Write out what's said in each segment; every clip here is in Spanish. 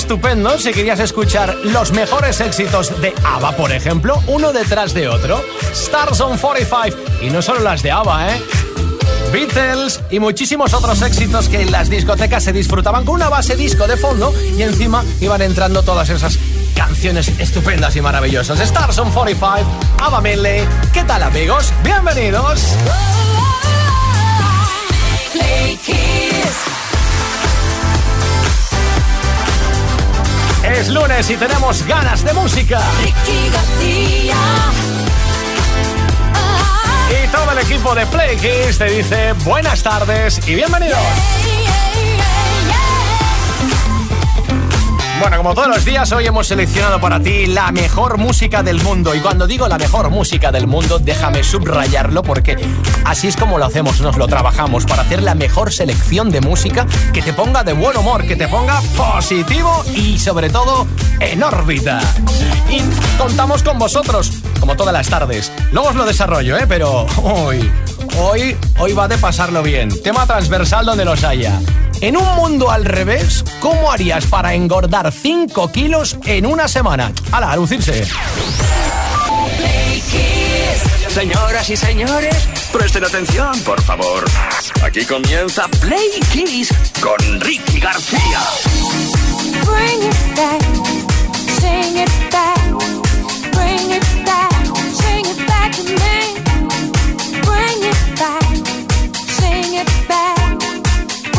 Estupendo si querías escuchar los mejores éxitos de ABBA, por ejemplo, uno detrás de otro. Stars on 45. Y no solo las de ABBA, ¿eh? Beatles y muchísimos otros éxitos que en las discotecas se disfrutaban con una base disco de fondo y encima iban entrando todas esas canciones estupendas y maravillosas. Stars on 45, ABBA Medley. ¿Qué tal amigos? Bienvenidos. Es lunes y tenemos ganas de música. Y todo el equipo de Play Kids te dice buenas tardes y bienvenidos. Bueno, como todos los días, hoy hemos seleccionado para ti la mejor música del mundo. Y cuando digo la mejor música del mundo, déjame subrayarlo porque así es como lo hacemos, nos lo trabajamos para hacer la mejor selección de música que te ponga de buen humor, que te ponga positivo y sobre todo en órbita. Y contamos con vosotros, como todas las tardes. Luego os lo desarrollo, ¿eh? Pero hoy, hoy, hoy va de pasarlo bien. Tema transversal donde los haya en un mundo al revés, ¿cómo harías para engordar 5 kilos en una semana? ¡Hala, a lucirse! Señoras y señores, presten atención, por favor. Aquí comienza Play Kiss con Ricky García. Bring it back, sing it back, bring it back. Bring it back.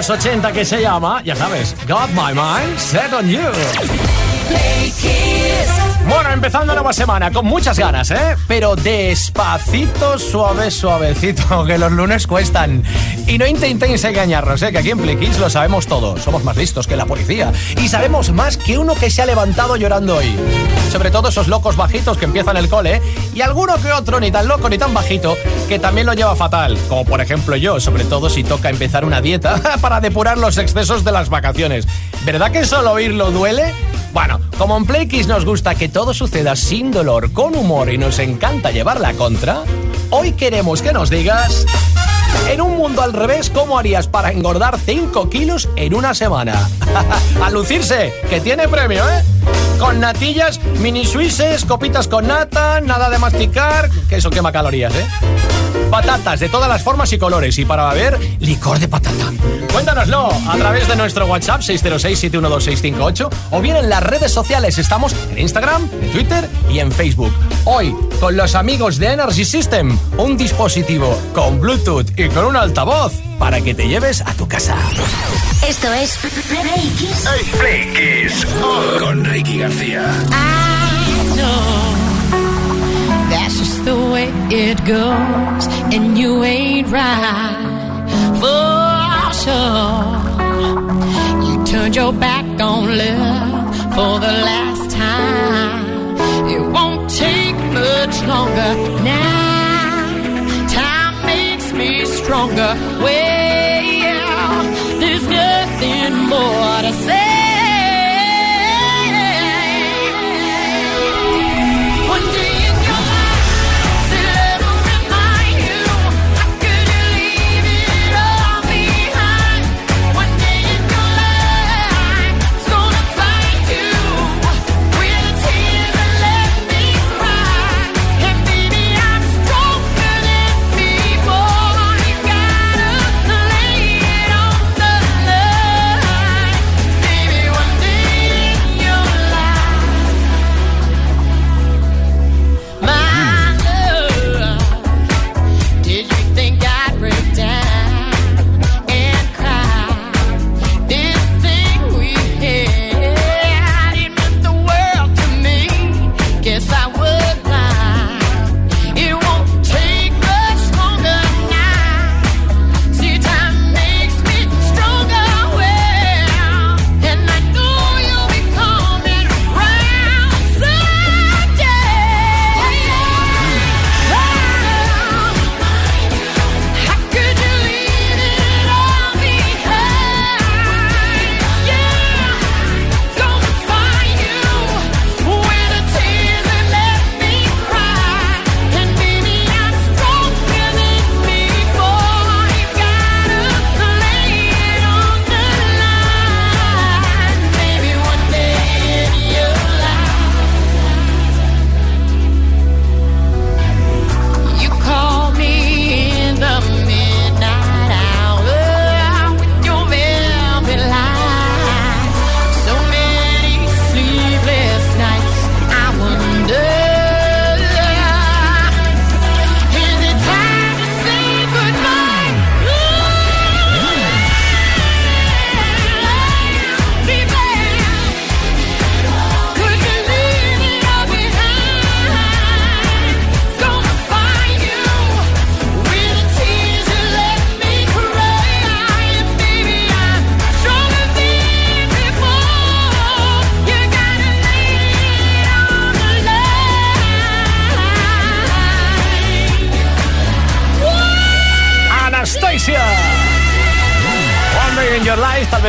los 80 que se llama, ya sabes, Got My Mind Set on You. Bueno, empezando nueva semana con muchas ganas, ¿eh? Pero despacito, suave, suavecito, que los lunes cuestan. Y no intentéis engañarnos, ¿eh? Que aquí en Play Kids lo sabemos todo. Somos más listos que la policía. Y sabemos más que uno que se ha levantado llorando hoy. Sobre todo esos locos bajitos que empiezan el cole. Y alguno que otro, ni tan loco ni tan bajito, que también lo lleva fatal. Como por ejemplo yo, sobre todo si toca empezar una dieta para depurar los excesos de las vacaciones. ¿Verdad que solo oírlo duele? Bueno, como en Play Kiss nos gusta que todo suceda sin dolor, con humor y nos encanta llevar la contra, hoy queremos que nos digas, en un mundo al revés, ¿cómo harías para engordar 5 kilos en una semana? A lucirse, que tiene premio, ¿eh? Con natillas, mini suises, copitas con nata, nada de masticar, que eso quema calorías, ¿eh? Patatas de todas las formas y colores y para beber, licor de patata. Cuéntanoslo a través de nuestro WhatsApp 606-712-658 o bien en las redes sociales. Estamos en Instagram, en Twitter y en Facebook. Hoy, con los amigos de Energy System, un dispositivo con Bluetooth y con un altavoz para que te lleves a tu casa. Esto es Play Kiss. Play Kiss con Ricky García. I know that's just the way it goes, and you ain't right for sure. You turned your back on love for the last time. It won't take much longer now. Time makes me stronger. Well, there's nothing more to say.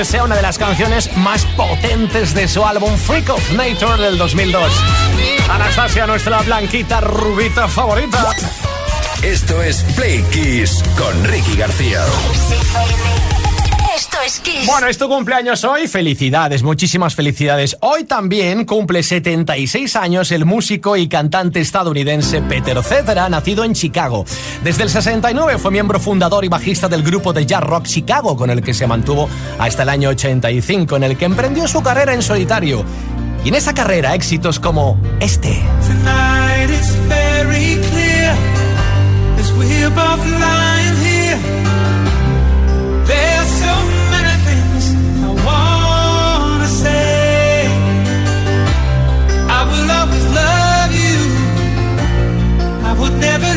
Sea una de las canciones más potentes de su álbum Freak of Nature del 2002. Anastasia, nuestra blanquita rubita favorita. Esto es Play Kiss con Ricky García. Bueno, es tu cumpleaños hoy. Felicidades, muchísimas felicidades. Hoy también cumple 76 años el músico y cantante estadounidense Peter Cetera, nacido en Chicago. Desde el 69 fue miembro fundador y bajista del grupo de jazz rock Chicago, con el que se mantuvo hasta el año 85, en el que emprendió su carrera en solitario. Y en esa carrera, éxitos como este. Tonight it's very clear as never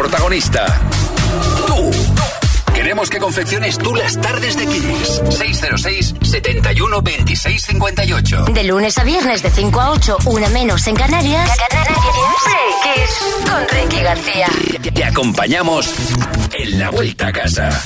protagonista. Tú. Queremos que confecciones tú las tardes de Kiss. 606 71 26 58. De lunes a viernes de 5 a 8, una menos en Canarias. Play Kiss con Ricky García. Te acompañamos en la vuelta a casa.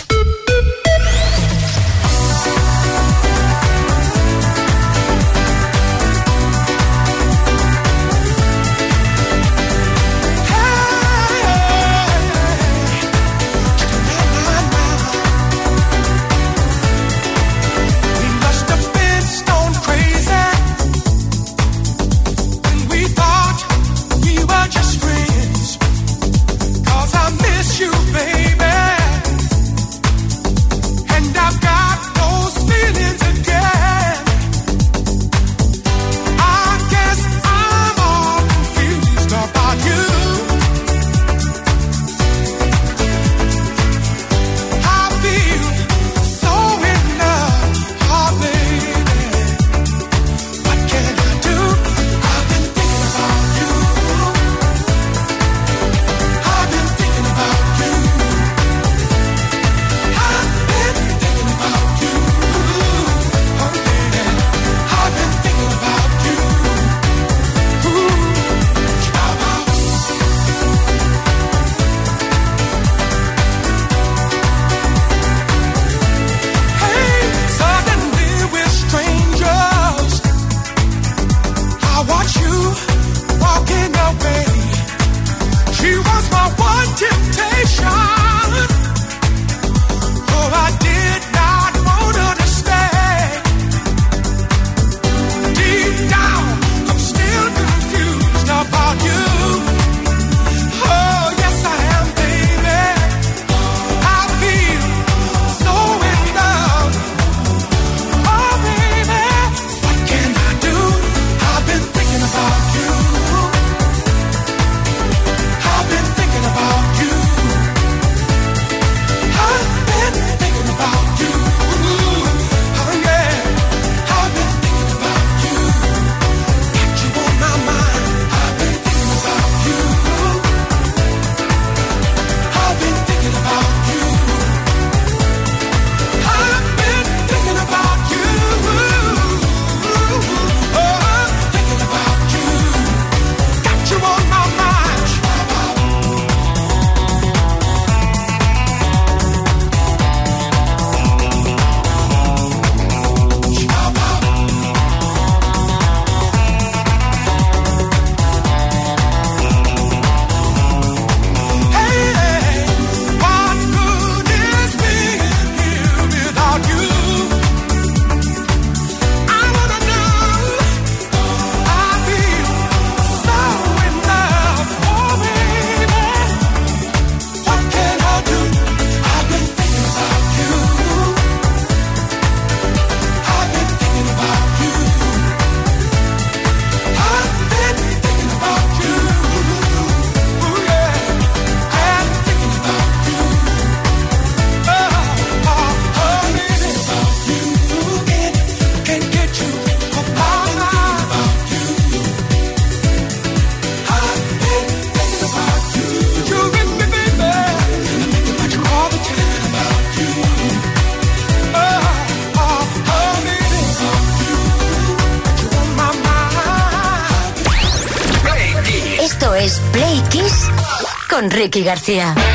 Ricky García.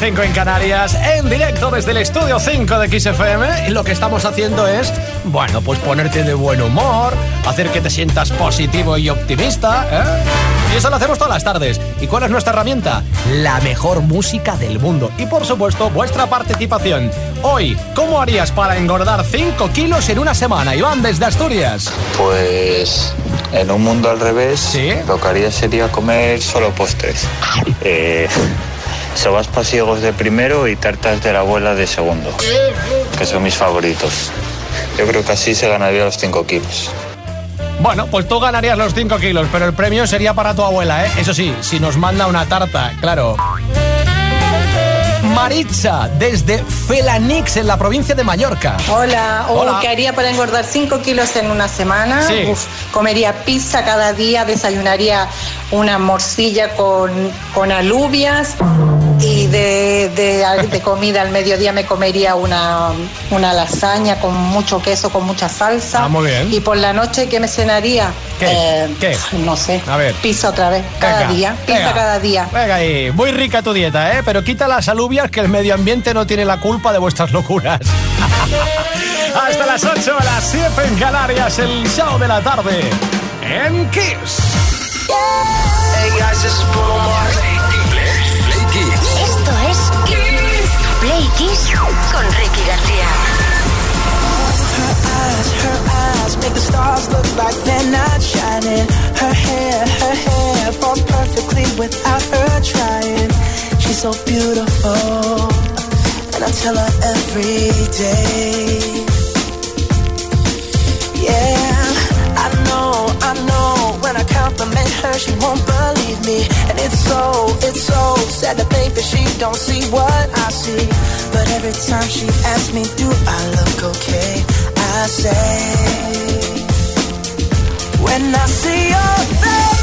5 en Canarias, en directo desde el estudio 5 de XFM. Y lo que estamos haciendo es, bueno, pues ponerte de buen humor, hacer que te sientas positivo y optimista, ¿eh? Y eso lo hacemos todas las tardes. ¿Y cuál es nuestra herramienta? La mejor música del mundo. Y por supuesto, vuestra participación. Hoy, ¿cómo harías para engordar 5 kilos en una semana? Iván, desde Asturias. Pues en un mundo al revés, ¿Sí? lo que haría sería comer solo postres. Eh, sobas pasiegos de primero y tartas de la abuela de segundo, que son mis favoritos. Yo creo que así se ganaría los 5 kilos. Bueno, pues tú ganarías los 5 kilos, pero el premio sería para tu abuela, ¿eh? Eso sí, si nos manda una tarta, claro. Maritza, desde Felanix, en la provincia de Mallorca. Hola, oh, Hola. ¿qué haría para engordar 5 kilos en una semana? Sí. Uf, comería pizza cada día, desayunaría una morcilla con, con alubias y de, de- de comida al mediodía me comería una, una lasaña con mucho queso, con mucha salsa. Ah, muy bien. Y por la noche, ¿qué me cenaría? ¿Qué? Eh, ¿Qué? No sé. A ver. Pizza otra vez, cada Venga, día. Pizza venga. cada día. Venga ahí, muy rica tu dieta, ¿eh? Pero quita las alubias que el medio ambiente no tiene la culpa de vuestras locuras. Hasta las 8, a las 7 en Canarias, el show de la tarde. En Kiss. Hey guys, this is Kiss con Ricky García. Her eyes, her eyes make the stars look like they're not shining. Her hair, her hair falls perfectly without her trying. She's so beautiful, and I tell her every day. Yeah, I know, I know. When I compliment her, she won't believe me, and it's so, it's so sad to think that she don't see what I see. But every time she asks me, do I look okay? I say, when I see your face.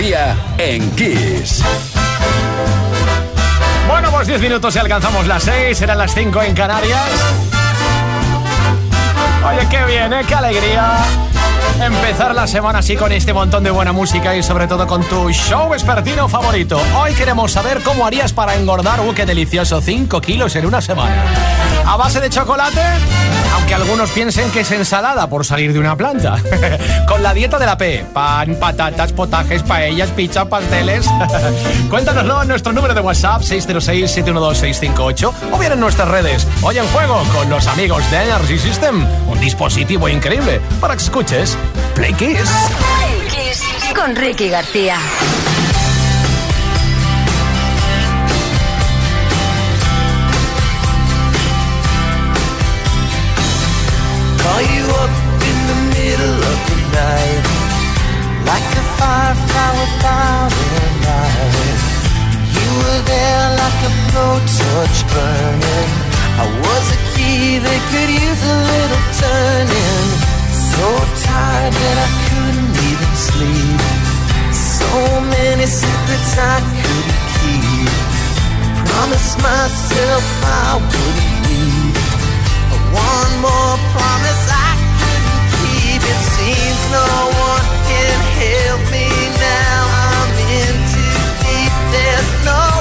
García en Kiss. Bueno, pues 10 minutos y alcanzamos las 6, serán las 5 en Canarias. Oye, qué bien, ¿eh? Qué alegría. Empezar la semana así con este montón de buena música y sobre todo con tu show vespertino favorito. Hoy queremos saber cómo harías para engordar, uh, qué delicioso, 5 kilos en una semana. ¿A base de chocolate? Aunque algunos piensen que es ensalada por salir de una planta. con la dieta de la P. Pan, patatas, potajes, paellas, pizza, pasteles. Cuéntanoslo en nuestro número de WhatsApp 606-712-658 o bien en nuestras redes. Hoy en juego con los amigos de Energy System. Un dispositivo increíble para que escuches Play Kiss. Play Kiss con Ricky García. Like a You were there like a blowtorch burning. I was a key that could use a little turning. So tired that I couldn't even sleep. So many secrets I couldn't keep. Myself I wouldn't leave one more promise I. It seems no one can help me now. I'm in too deep. There's no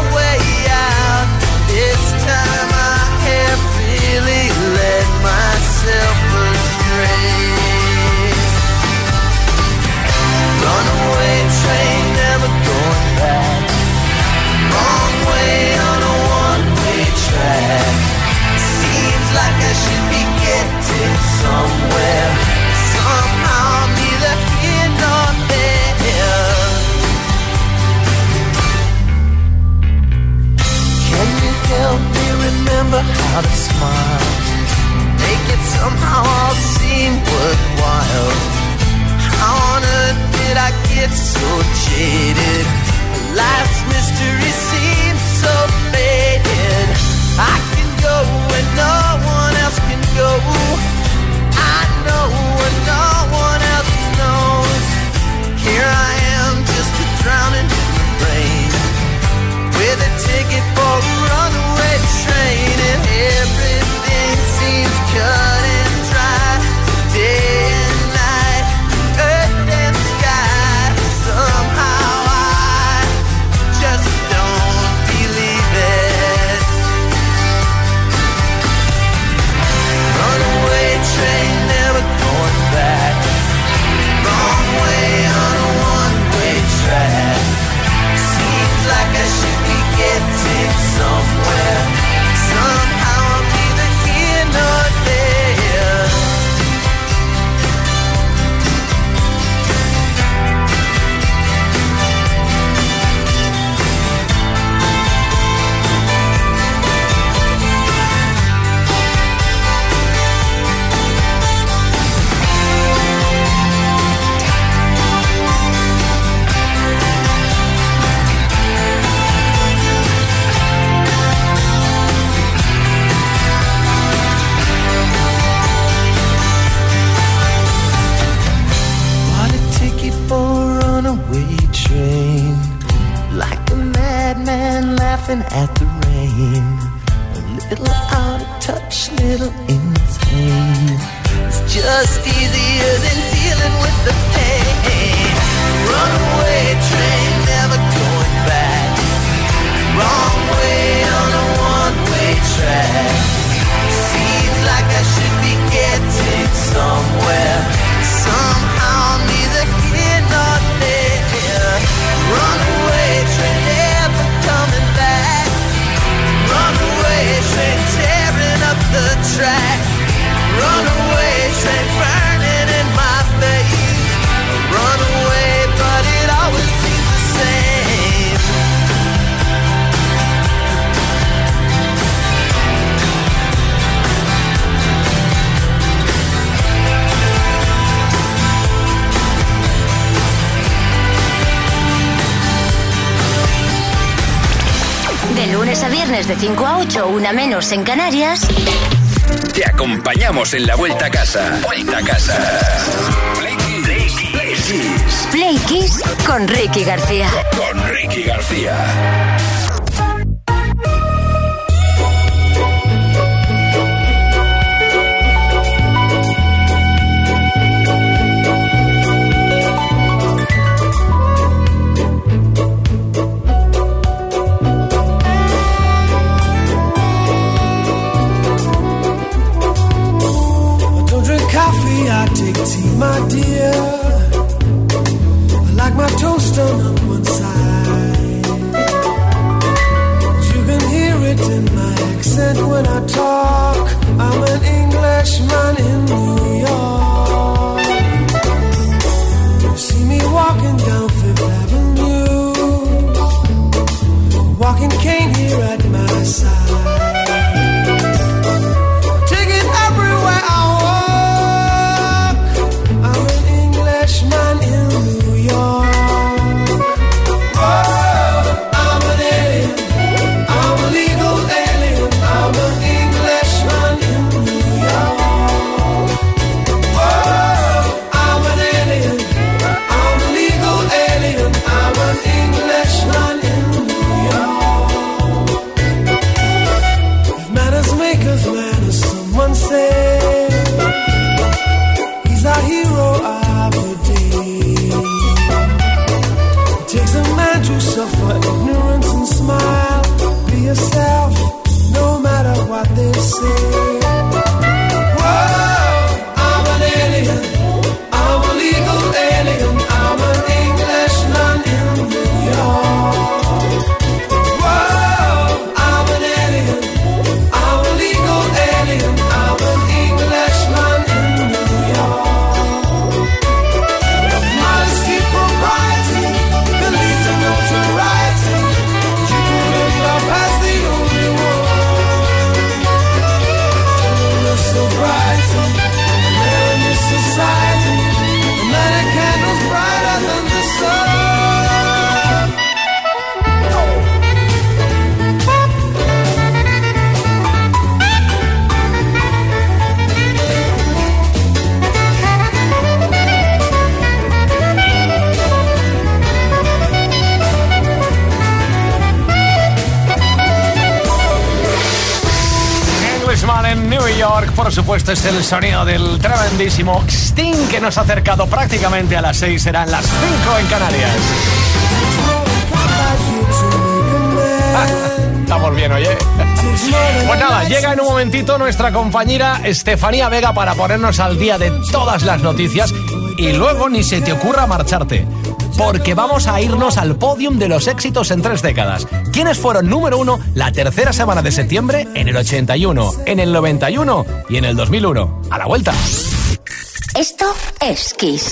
8, una menos en Canarias. Te acompañamos en la vuelta a casa. Vuelta a casa. Play Kiss. Play Play Kiss. Play Kiss con Ricky García. Con Ricky García. My dear. I like my toast on one side. You can hear it in my accent when I talk. I'm an Englishman in New York. You see me walking down Fifth Avenue, walking cane here at my side. Supuesto, es el sonido del tremendísimo Sting que nos ha acercado prácticamente a las 6, serán las 5 en Canarias. Estamos bien, oye. Pues nada, llega en un momentito nuestra compañera Estefanía Vega para ponernos al día de todas las noticias y luego ni se te ocurra marcharte. Porque vamos a irnos al podium de los éxitos en tres décadas. ¿Quiénes fueron número uno la tercera semana de septiembre en el 81, en el 91 y en el 2001? A la vuelta. Esto es Kiss.